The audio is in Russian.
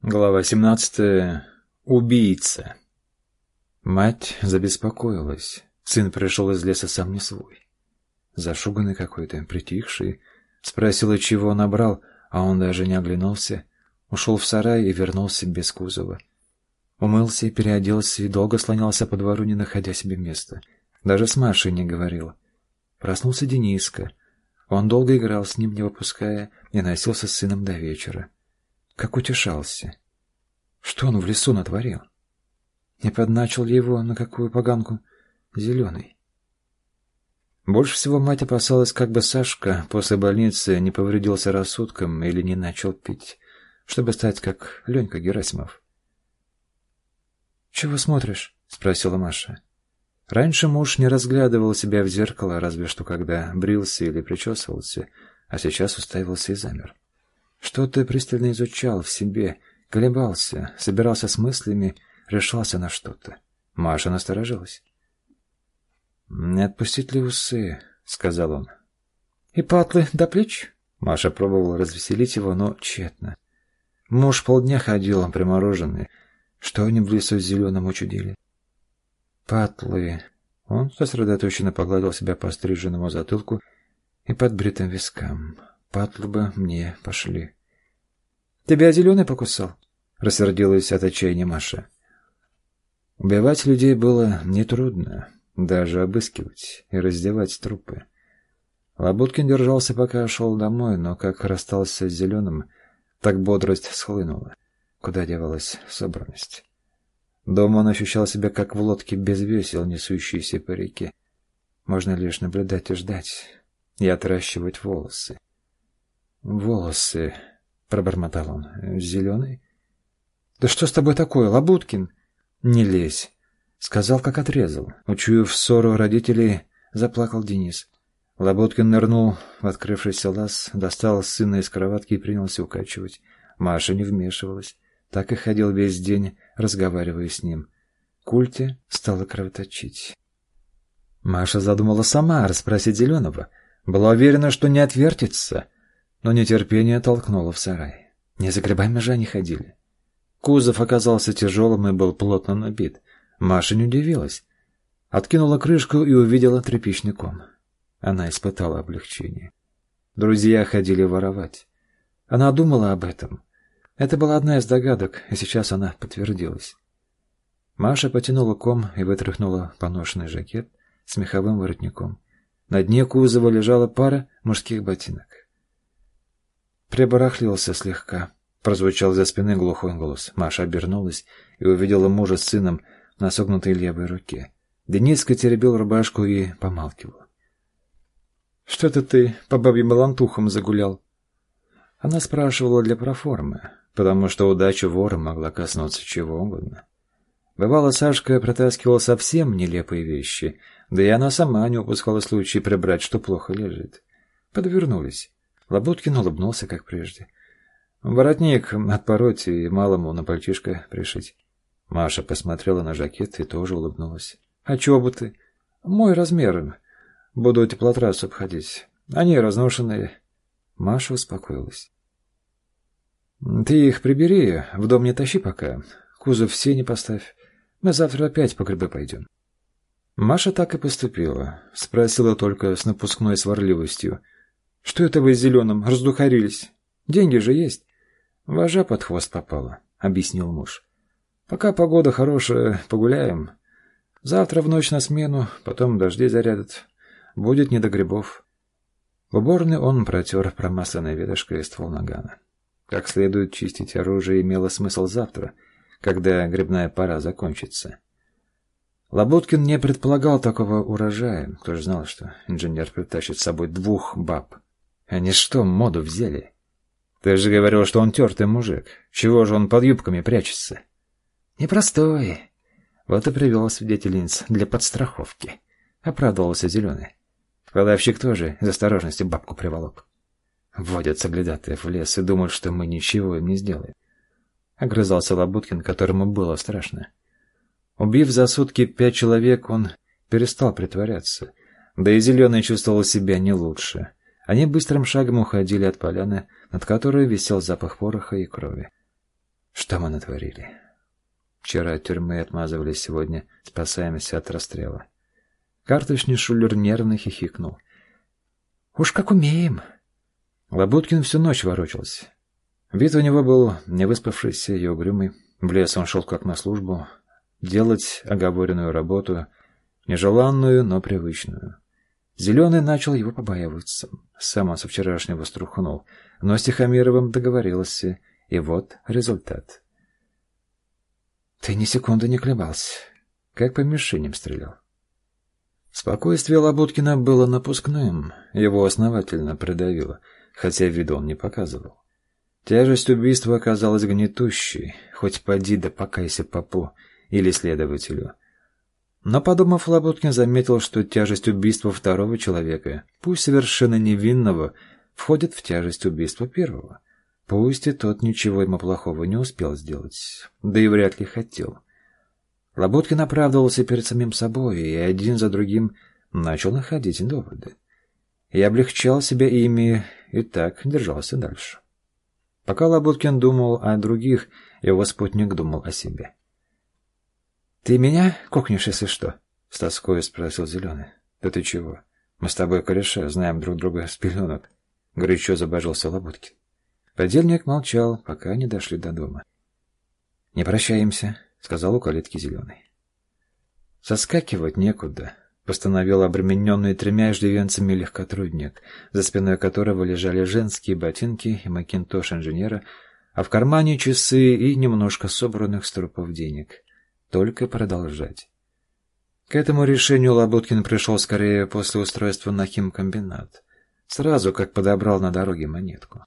Глава 17. Убийца. Мать забеспокоилась. Сын пришел из леса сам не свой. Зашуганный какой-то, притихший. Спросила, чего набрал, а он даже не оглянулся. Ушел в сарай и вернулся без кузова. Умылся переоделся, и долго слонялся по двору, не находя себе места. Даже с Машей не говорил. Проснулся Дениска. Он долго играл с ним, не выпуская, и носился с сыном до вечера как утешался. Что он в лесу натворил? Не подначил ли его на какую поганку зеленый? Больше всего мать опасалась, как бы Сашка после больницы не повредился рассудком или не начал пить, чтобы стать как Ленька Герасимов. «Чего смотришь?» — спросила Маша. Раньше муж не разглядывал себя в зеркало, разве что когда брился или причесывался, а сейчас уставился и замер. Что-то пристально изучал в себе, колебался, собирался с мыслями, решался на что-то. Маша насторожилась. «Не отпустить ли усы?» — сказал он. «И патлы до плеч?» Маша пробовала развеселить его, но тщетно. Муж полдня ходил примороженный. Что они в лесу с зеленым учудили? «Патлы...» Он сосредоточенно погладил себя по стриженному затылку и подбритым вискам. Патлы бы мне пошли. Тебя зеленый покусал? Рассердилась от отчаяния Маша. Убивать людей было нетрудно, даже обыскивать и раздевать трупы. Лабуткин держался, пока шел домой, но как расстался с зеленым, так бодрость схлынула. Куда девалась собранность? Дома он ощущал себя как в лодке без весел, несущейся по реке. Можно лишь наблюдать и ждать, и отращивать волосы. Волосы — пробормотал он. «Зеленый?» «Да что с тобой такое, Лабуткин?» «Не лезь», — сказал, как отрезал. Учуяв ссору родителей, заплакал Денис. Лабуткин нырнул в открывшийся лаз, достал сына из кроватки и принялся укачивать. Маша не вмешивалась. Так и ходил весь день, разговаривая с ним. Культе стала кровоточить. Маша задумала сама расспросить Зеленого. Была уверена, что не отвертится — но нетерпение толкнуло в сарай. Не за грибами же они ходили. Кузов оказался тяжелым и был плотно набит. Маша не удивилась. Откинула крышку и увидела тряпичный ком. Она испытала облегчение. Друзья ходили воровать. Она думала об этом. Это была одна из догадок, и сейчас она подтвердилась. Маша потянула ком и вытряхнула поношенный жакет с меховым воротником. На дне кузова лежала пара мужских ботинок. Прибарахлился слегка. Прозвучал за спины глухой голос. Маша обернулась и увидела мужа с сыном на согнутой левой руке. Дениска теребил рубашку и помалкивал. — Что-то ты по бабьим балантухам загулял? Она спрашивала для проформы, потому что удача вора могла коснуться чего угодно. Бывало, Сашка протаскивал совсем нелепые вещи, да и она сама не упускала случай прибрать, что плохо лежит. Подвернулись. Лабуткин улыбнулся, как прежде. «Воротник отпороть и малому на пальчишко пришить». Маша посмотрела на жакет и тоже улыбнулась. «А чоботы? Мой размер. Буду теплотрассу обходить. Они разношенные». Маша успокоилась. «Ты их прибери, в дом не тащи пока. Кузов все не поставь. Мы завтра опять по грибы пойдем». Маша так и поступила. Спросила только с напускной сварливостью. Что это вы с зеленым раздухарились? Деньги же есть. Вожа под хвост попала, объяснил муж. Пока погода хорошая, погуляем. Завтра в ночь на смену, потом дожди зарядят. Будет не до грибов. В уборной он протер промасленной ветошкой ствол нагана. Как следует чистить оружие имело смысл завтра, когда грибная пора закончится. Лабуткин не предполагал такого урожая. Кто же знал, что инженер притащит с собой двух баб. Они что, моду взяли? Ты же говорил, что он тертый мужик. Чего же он под юбками прячется? Непростой. Вот и привел свидетельниц для подстраховки. Оправдывался Зеленый. Кладовщик тоже из осторожности бабку приволок. Вводят соглядатаев в лес и думают, что мы ничего им не сделаем. Огрызался Лабуткин, которому было страшно. Убив за сутки пять человек, он перестал притворяться. Да и Зеленый чувствовал себя не лучше. Они быстрым шагом уходили от поляны, над которой висел запах пороха и крови. Что мы натворили? Вчера от тюрьмы отмазывались, сегодня спасаемся от расстрела. Карточный шулер нервно хихикнул. «Уж как умеем!» Лабуткин всю ночь ворочался. Вид у него был невыспавшийся и угрюмый. В лес он шел как на службу, делать оговоренную работу, нежеланную, но привычную. Зеленый начал его побаиваться. Сам он со вчерашнего струхнул, но с Тихомировым договорился, и вот результат. Ты ни секунды не колебался, как по мишеням стрелял. Спокойствие Лабуткина было напускным, его основательно придавило, хотя виду он не показывал. Тяжесть убийства оказалась гнетущей, хоть поди да покайся попу или следователю. Но, подумав, Лабуткин заметил, что тяжесть убийства второго человека, пусть совершенно невинного, входит в тяжесть убийства первого. Пусть и тот ничего ему плохого не успел сделать, да и вряд ли хотел. Лоботкин оправдывался перед самим собой и один за другим начал находить доводы. И облегчал себя ими, и так держался дальше. Пока Лоботкин думал о других, его спутник думал о себе. «Ты меня кокнешь, если что?» — с тоской спросил Зеленый. «Да ты чего? Мы с тобой кореша, знаем друг друга с пеленок», — горячо забожился Лоботкин. Подельник молчал, пока не дошли до дома. «Не прощаемся», — сказал у калитки Зеленый. «Соскакивать некуда», — постановил обремененный тремя иждивенцами легкотрудник, за спиной которого лежали женские ботинки и макинтош инженера, а в кармане часы и немножко собранных струпов денег. Только продолжать. К этому решению Лоботкин пришел скорее после устройства на химкомбинат, сразу как подобрал на дороге монетку.